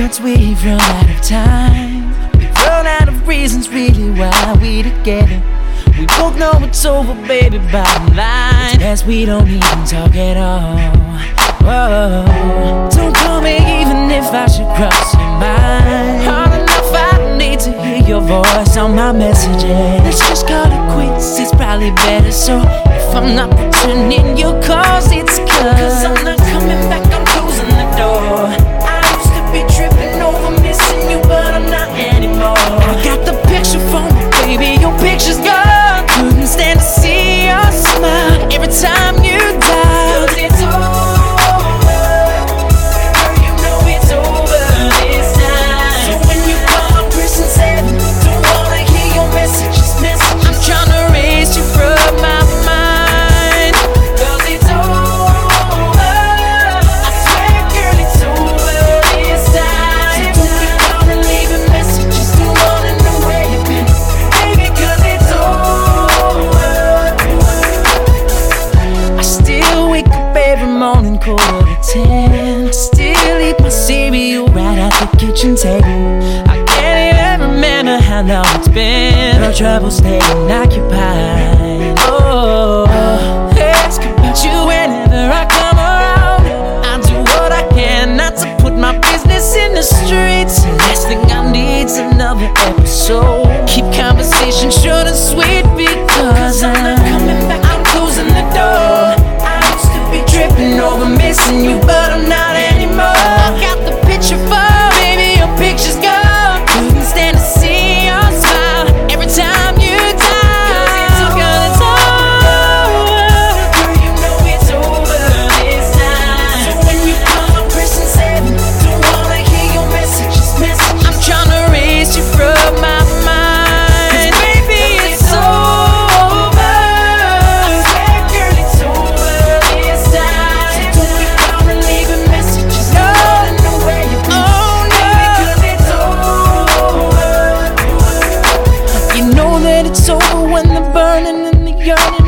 words, we've run out of time. We've run out of reasons, really, why we together. We both know it's over, baby, bottom line. Best we don't even talk at all. Whoa. Don't call me even if I should cross your mind. Hard enough, I need to hear your voice on my messages. Let's just call it quits, it's probably better. So if I'm not returning your calls, it's cause I'm every morning quarter to ten. Still eat my cereal right at the kitchen table. I can't even remember how long it's been. No trouble staying occupied. Oh, missing you, you're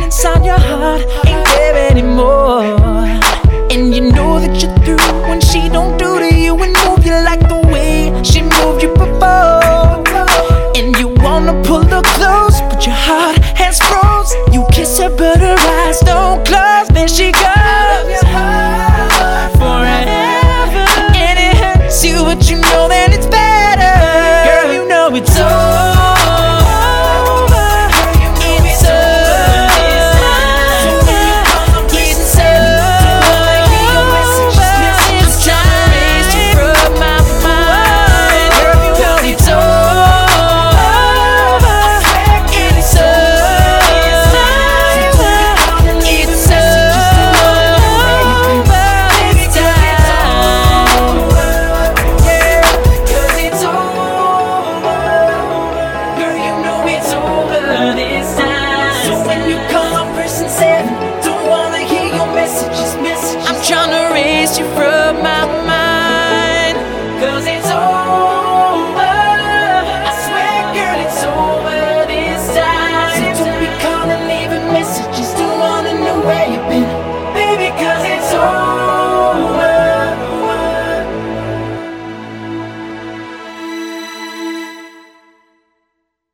you from my